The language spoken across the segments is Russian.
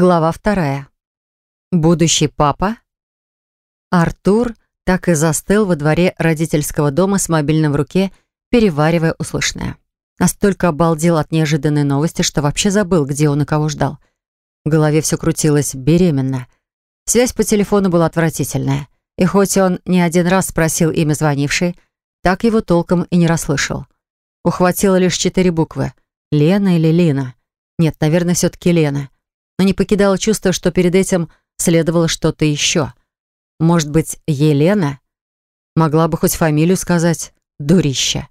Глава вторая. Будущий папа. Артур так и застыл во дворе родительского дома с мобильным в руке, переваривая услышанное. Настолько обалдел от неожиданной новости, что вообще забыл, где он и кого ждал. В голове все крутилось беременно. Связь по телефону была отвратительная. И хоть он не один раз спросил имя звонившей, так его толком и не расслышал. Ухватило лишь четыре буквы. Лена или Лина? Нет, наверное, все-таки Лена. Но не покидало чувство, что перед этим следовало что-то еще. Может быть, Елена? Могла бы хоть фамилию сказать. Дурища.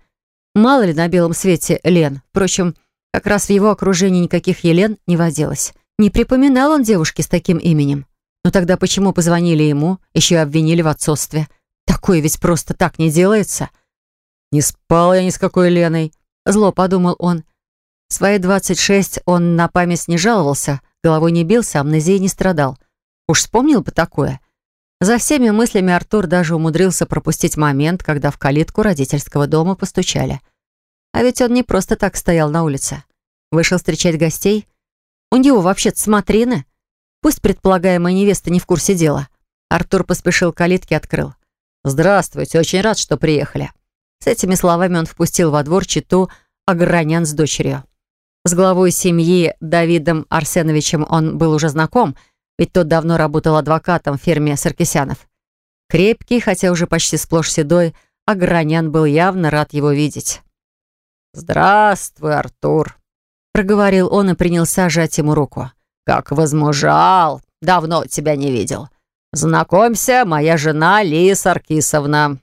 Мало ли на белом свете Лен. Впрочем, как раз в его окружении никаких Елен не водилось. Не припоминал он девушки с таким именем. Но тогда почему позвонили ему, еще и обвинили в отцовстве? Такое ведь просто так не делается. «Не спал я ни с какой Леной», — зло подумал он. В свои 26 он на память не жаловался, головой не бился, амнезией не страдал. Уж вспомнил бы такое. За всеми мыслями Артур даже умудрился пропустить момент, когда в калитку родительского дома постучали. А ведь он не просто так стоял на улице. Вышел встречать гостей. У него вообще-то смотрины. Пусть предполагаемая невеста не в курсе дела. Артур поспешил к калитке открыл. «Здравствуйте, очень рад, что приехали». С этими словами он впустил во двор читу Агранян с дочерью. С главой семьи Давидом Арсеновичем он был уже знаком, ведь тот давно работал адвокатом в фирме Саркисянов. Крепкий, хотя уже почти сплошь седой, Агранян был явно рад его видеть. «Здравствуй, Артур», — проговорил он и принялся жать ему руку. «Как возмужал! Давно тебя не видел. Знакомься, моя жена Лия Саркисовна».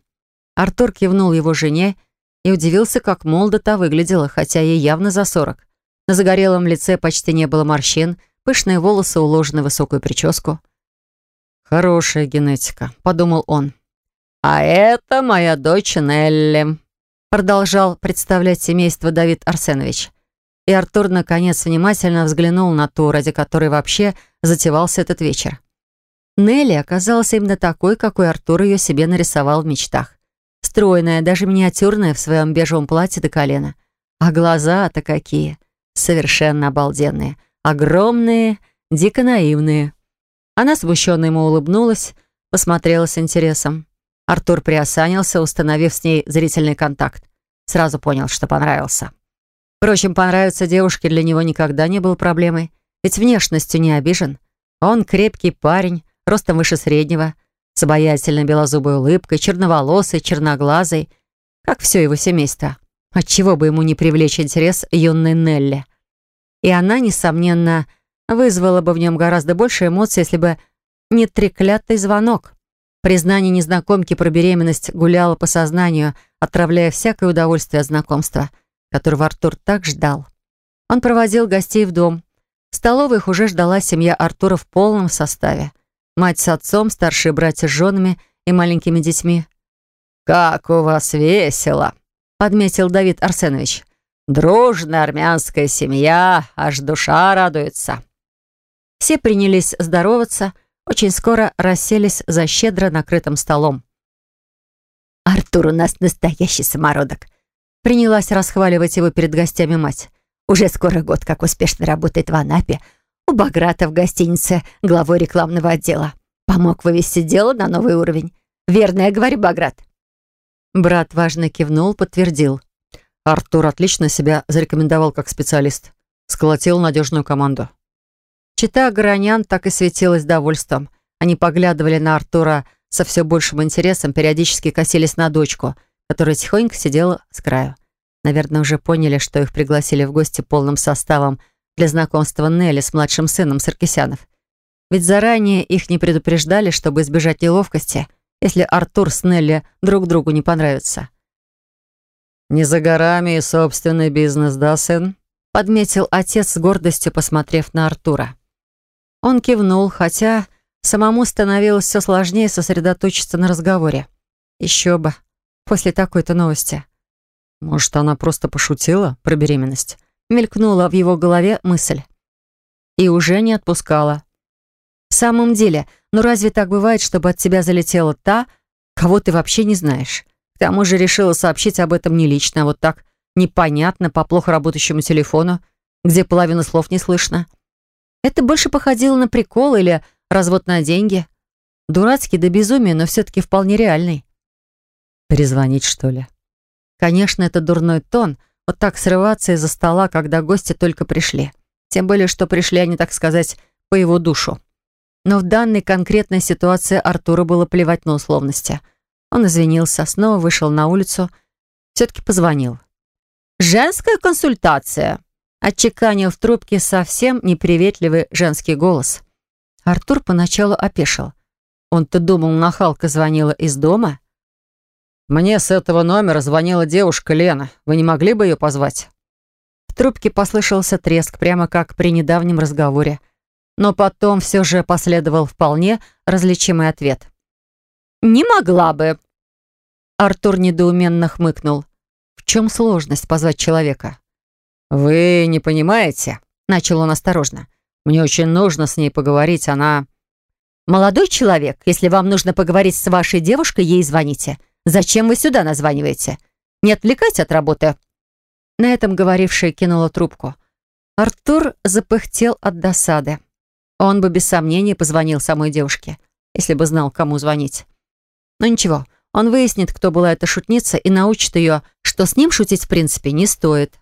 Артур кивнул его жене и удивился, как молодо та выглядела, хотя ей явно за сорок. На загорелом лице почти не было морщин, пышные волосы уложены в высокую прическу. «Хорошая генетика», — подумал он. «А это моя дочь Нелли», — продолжал представлять семейство Давид Арсенович. И Артур, наконец, внимательно взглянул на ту, ради которой вообще затевался этот вечер. Нелли оказалась именно такой, какой Артур ее себе нарисовал в мечтах. Стройная, даже миниатюрная в своем бежевом платье до колена. А глаза-то какие! Совершенно обалденные, огромные, дико наивные. Она смущенно ему улыбнулась, посмотрела с интересом. Артур приосанился, установив с ней зрительный контакт. Сразу понял, что понравился. Впрочем, понравиться девушке для него никогда не был проблемой, ведь внешностью не обижен. Он крепкий парень, ростом выше среднего, с обаятельной белозубой улыбкой, черноволосый, черноглазый, как все его семейство. Отчего бы ему не привлечь интерес юной Нелли? И она, несомненно, вызвала бы в нем гораздо больше эмоций, если бы не треклятый звонок. Признание незнакомки про беременность гуляло по сознанию, отравляя всякое удовольствие от знакомства, которого Артур так ждал. Он проводил гостей в дом. В столовой их уже ждала семья Артура в полном составе. Мать с отцом, старшие братья с женами и маленькими детьми. «Как у вас весело!» Подметил Давид Арсенович. «Дружная армянская семья, аж душа радуется». Все принялись здороваться, очень скоро расселись за щедро накрытым столом. «Артур у нас настоящий самородок», принялась расхваливать его перед гостями мать. «Уже скоро год, как успешно работает в Анапе. У Баграта в гостинице главой рекламного отдела. Помог вывести дело на новый уровень. Верно я говорю, Баграт?» Брат важно кивнул, подтвердил. Артур отлично себя зарекомендовал как специалист. Сколотил надежную команду. Чита Горонян так и светилась довольством. Они поглядывали на Артура со все большим интересом, периодически косились на дочку, которая тихонько сидела с краю. Наверное, уже поняли, что их пригласили в гости полным составом для знакомства Нелли с младшим сыном Саркисянов. Ведь заранее их не предупреждали, чтобы избежать неловкости — если Артур с Нелли друг другу не понравятся. «Не за горами и собственный бизнес, да, сын?» подметил отец с гордостью, посмотрев на Артура. Он кивнул, хотя самому становилось все сложнее сосредоточиться на разговоре. Еще бы, после такой-то новости. Может, она просто пошутила про беременность? Мелькнула в его голове мысль. И уже не отпускала. В самом деле, ну разве так бывает, чтобы от тебя залетела та, кого ты вообще не знаешь? К тому же решила сообщить об этом не лично, а вот так непонятно по плохо работающему телефону, где половину слов не слышно. Это больше походило на прикол или развод на деньги. Дурацкий до безумия, но все-таки вполне реальный. Перезвонить, что ли? Конечно, это дурной тон, вот так срываться из-за стола, когда гости только пришли. Тем более, что пришли они, так сказать, по его душу. Но в данной конкретной ситуации Артуру было плевать на условности. Он извинился, снова вышел на улицу, все-таки позвонил. «Женская консультация», — отчеканил в трубке совсем неприветливый женский голос. Артур поначалу опешил. Он-то думал, нахалка звонила из дома. «Мне с этого номера звонила девушка Лена. Вы не могли бы ее позвать?» В трубке послышался треск, прямо как при недавнем разговоре. Но потом все же последовал вполне различимый ответ. «Не могла бы». Артур недоуменно хмыкнул. В чем сложность позвать человека? «Вы не понимаете?» — начал он осторожно. «Мне очень нужно с ней поговорить, она...» «Молодой человек, если вам нужно поговорить с вашей девушкой, ей звоните. Зачем вы сюда названиваете? Не отвлекайте от работы». На этом говорившая кинула трубку. Артур запыхтел от досады. Он бы без сомнения позвонил самой девушке, если бы знал, кому звонить. Но ничего, он выяснит, кто была эта шутница, и научит ее, что с ним шутить в принципе не стоит.